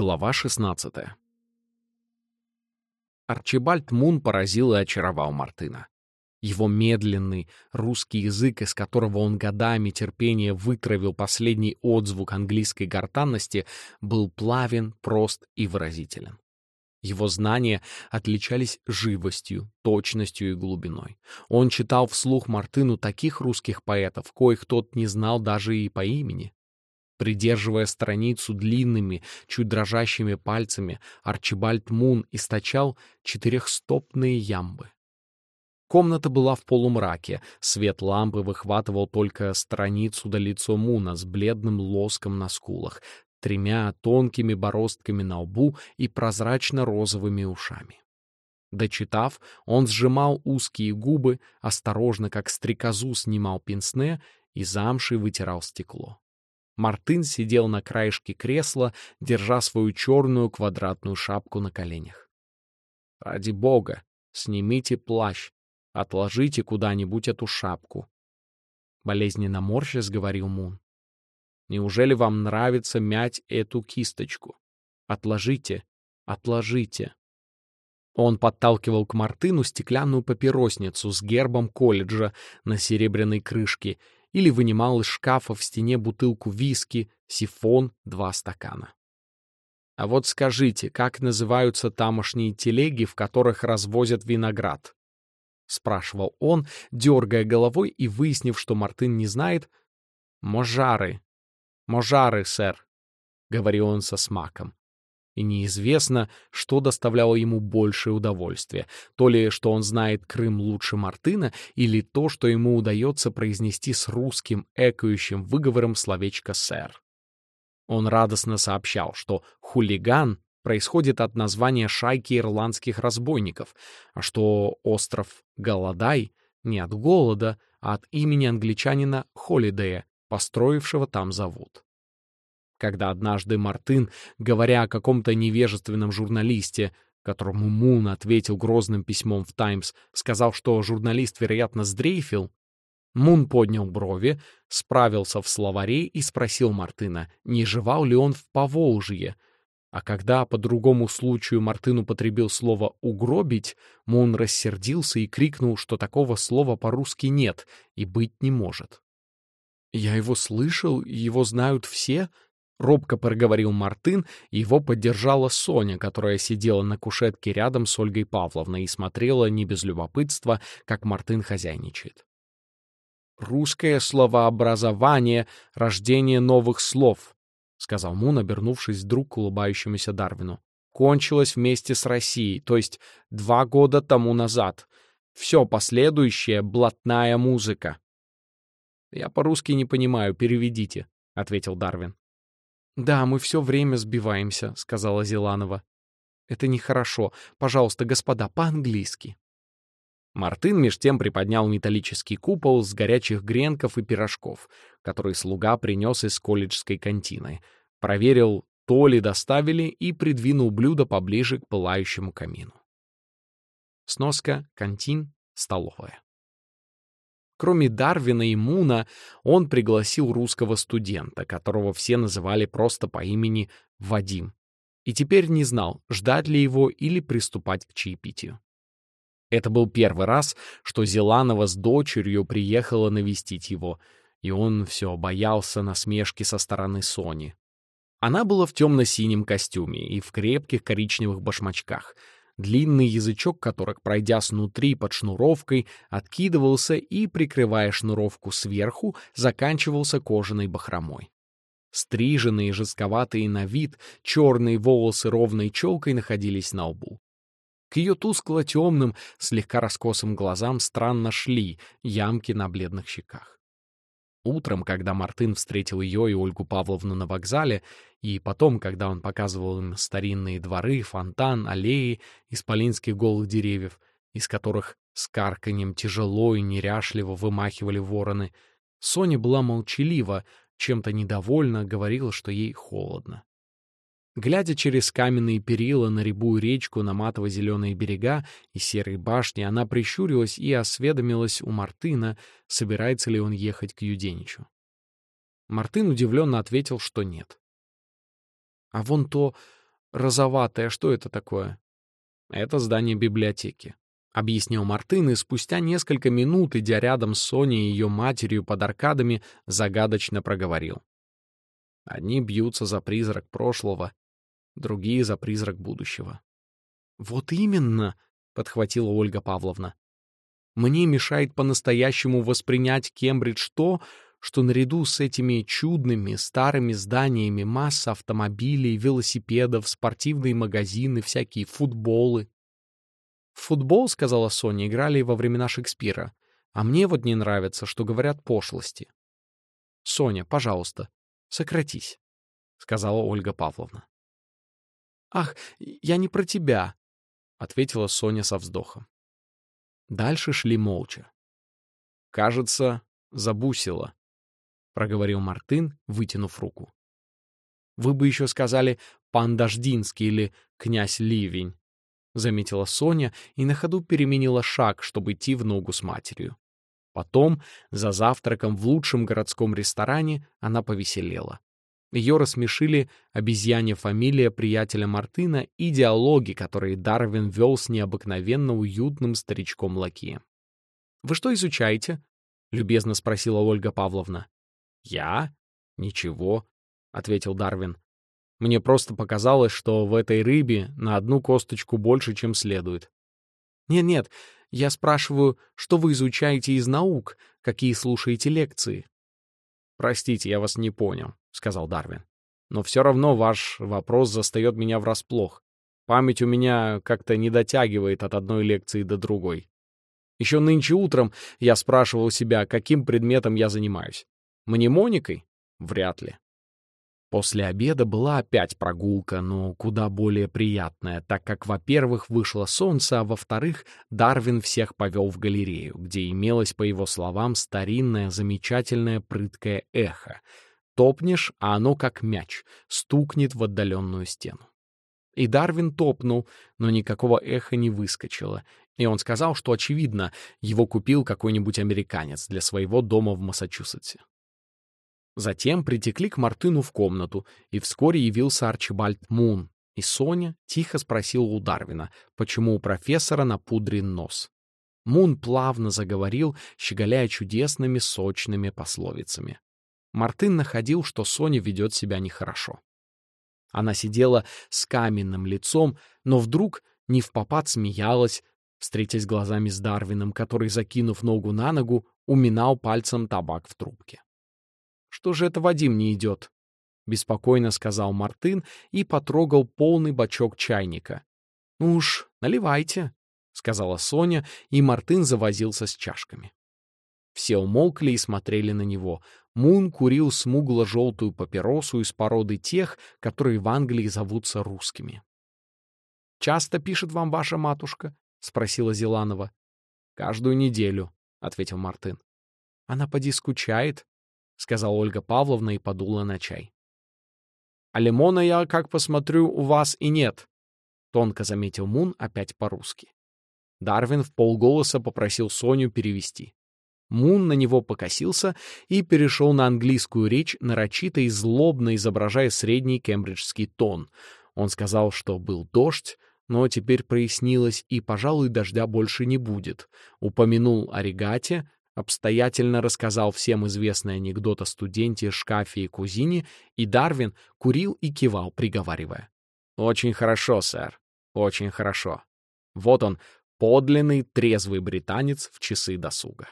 Глава 16 Арчибальд Мун поразил и очаровал Мартына. Его медленный русский язык, из которого он годами терпения вытравил последний отзвук английской гортанности, был плавен, прост и выразителен. Его знания отличались живостью, точностью и глубиной. Он читал вслух Мартыну таких русских поэтов, коих тот не знал даже и по имени. Придерживая страницу длинными, чуть дрожащими пальцами, Арчибальд Мун источал четырехстопные ямбы. Комната была в полумраке, свет лампы выхватывал только страницу до лицо Муна с бледным лоском на скулах, тремя тонкими бороздками на лбу и прозрачно-розовыми ушами. Дочитав, он сжимал узкие губы, осторожно, как стрекозу, снимал пенсне и замшей вытирал стекло. Мартын сидел на краешке кресла, держа свою черную квадратную шапку на коленях. «Ради бога, снимите плащ, отложите куда-нибудь эту шапку», — болезненно морщась говорил Мун. «Неужели вам нравится мять эту кисточку? Отложите, отложите». Он подталкивал к Мартыну стеклянную папиросницу с гербом колледжа на серебряной крышке или вынимал из шкафа в стене бутылку виски, сифон, два стакана. А вот скажите, как называются тамошние телеги, в которых развозят виноград? Спрашивал он, дергая головой и выяснив, что Мартын не знает. «Можары. Можары, сэр», — говорил он со смаком и неизвестно, что доставляло ему большее удовольствие, то ли что он знает Крым лучше Мартына, или то, что ему удается произнести с русским экающим выговором словечко «сэр». Он радостно сообщал, что «хулиган» происходит от названия шайки ирландских разбойников, а что остров Голодай не от голода, а от имени англичанина Холидея, построившего там завод. Когда однажды Мартын, говоря о каком-то невежественном журналисте, которому Мун ответил грозным письмом в «Таймс», сказал, что журналист, вероятно, сдрейфил, Мун поднял брови, справился в словаре и спросил Мартына, не жевал ли он в Поволжье. А когда по другому случаю Мартын употребил слово «угробить», Мун рассердился и крикнул, что такого слова по-русски нет и быть не может. «Я его слышал, его знают все», Робко проговорил Мартын, его поддержала Соня, которая сидела на кушетке рядом с Ольгой Павловной и смотрела не без любопытства, как Мартын хозяйничает. «Русское словообразование — рождение новых слов», — сказал Мун, обернувшись вдруг к улыбающемуся Дарвину. «Кончилось вместе с Россией, то есть два года тому назад. Все последующее — блатная музыка». «Я по-русски не понимаю, переведите», — ответил Дарвин. «Да, мы все время сбиваемся», — сказала Зеланова. «Это нехорошо. Пожалуйста, господа, по-английски». Мартын меж тем приподнял металлический купол с горячих гренков и пирожков, который слуга принес из колледжской контины, проверил, то ли доставили, и придвинул блюдо поближе к пылающему камину. Сноска, кантин, столовая. Кроме Дарвина и Муна, он пригласил русского студента, которого все называли просто по имени Вадим, и теперь не знал, ждать ли его или приступать к чаепитию. Это был первый раз, что Зеланова с дочерью приехала навестить его, и он все боялся насмешки со стороны Сони. Она была в темно-синем костюме и в крепких коричневых башмачках — длинный язычок которых, пройдя снутри под шнуровкой, откидывался и, прикрывая шнуровку сверху, заканчивался кожаной бахромой. Стриженные, жестковатые на вид, черные волосы ровной челкой находились на лбу. К ее тускло-темным, слегка раскосым глазам странно шли ямки на бледных щеках. Утром, когда Мартын встретил ее и Ольгу Павловну на вокзале, и потом, когда он показывал им старинные дворы, фонтан, аллеи исполинских голых деревьев, из которых с карканьем тяжело и неряшливо вымахивали вороны, Соня была молчалива, чем-то недовольна, говорила, что ей холодно. Глядя через каменные перила на рябую речку, на матово-зеленые берега и серые башни, она прищурилась и осведомилась у Мартына, собирается ли он ехать к Юденичу. Мартын удивленно ответил, что нет. «А вон то розоватое, что это такое?» «Это здание библиотеки», — объяснил Мартын, и спустя несколько минут, идя рядом с Соней и ее матерью под аркадами, загадочно проговорил. Одни бьются за призрак прошлого, другие — за призрак будущего. «Вот именно!» — подхватила Ольга Павловна. «Мне мешает по-настоящему воспринять Кембридж то, что наряду с этими чудными старыми зданиями масса автомобилей, велосипедов, спортивные магазины, всякие футболы. футбол, сказала Соня, играли во времена Шекспира. А мне вот не нравится, что говорят пошлости. Соня, пожалуйста, сократись, сказала Ольга Павловна. Ах, я не про тебя, ответила Соня со вздохом. Дальше шли молча. Кажется, забусила, — проговорил Мартын, вытянув руку. «Вы бы еще сказали «пан Дождинский» или «князь Ливень», — заметила Соня и на ходу переменила шаг, чтобы идти в ногу с матерью. Потом, за завтраком в лучшем городском ресторане, она повеселела. Ее рассмешили обезьянья фамилия приятеля Мартына и диалоги, которые Дарвин вел с необыкновенно уютным старичком-лакеем. «Вы что изучаете?» — любезно спросила Ольга Павловна. «Я? Ничего», — ответил Дарвин. «Мне просто показалось, что в этой рыбе на одну косточку больше, чем следует». «Нет-нет, я спрашиваю, что вы изучаете из наук, какие слушаете лекции?» «Простите, я вас не понял», — сказал Дарвин. «Но все равно ваш вопрос застает меня врасплох. Память у меня как-то не дотягивает от одной лекции до другой. Еще нынче утром я спрашивал себя, каким предметом я занимаюсь. Мнемоникой? Вряд ли. После обеда была опять прогулка, но куда более приятная, так как, во-первых, вышло солнце, а во-вторых, Дарвин всех повел в галерею, где имелось, по его словам, старинное, замечательное прыткое эхо. Топнешь, а оно как мяч, стукнет в отдаленную стену. И Дарвин топнул, но никакого эха не выскочило, и он сказал, что, очевидно, его купил какой-нибудь американец для своего дома в Массачусетсе. Затем притекли к Мартыну в комнату, и вскоре явился Арчибальд Мун, и Соня тихо спросила у Дарвина, почему у профессора напудрен нос. Мун плавно заговорил, щеголяя чудесными сочными пословицами. Мартын находил, что Соня ведет себя нехорошо. Она сидела с каменным лицом, но вдруг не в попад смеялась, встретясь глазами с Дарвином, который, закинув ногу на ногу, уминал пальцем табак в трубке. Что же это Вадим не идет? Беспокойно сказал Мартын и потрогал полный бачок чайника. Ну уж, наливайте, сказала Соня, и Мартын завозился с чашками. Все умолкли и смотрели на него. Мун курил смугло-желтую папиросу из породы тех, которые в Англии зовутся русскими. «Часто пишет вам ваша матушка?» — спросила Зеланова. «Каждую неделю», — ответил Мартын. «Она поди скучает?» — сказала Ольга Павловна и подула на чай. «А лимона я, как посмотрю, у вас и нет», — тонко заметил Мун опять по-русски. Дарвин в полголоса попросил Соню перевести. Мун на него покосился и перешел на английскую речь, нарочито и злобно изображая средний кембриджский тон. Он сказал, что был дождь, но теперь прояснилось, и, пожалуй, дождя больше не будет. Упомянул о регате, обстоятельно рассказал всем известный анекдот о студенте, шкафе и кузине, и Дарвин курил и кивал, приговаривая. «Очень хорошо, сэр, очень хорошо. Вот он, подлинный трезвый британец в часы досуга».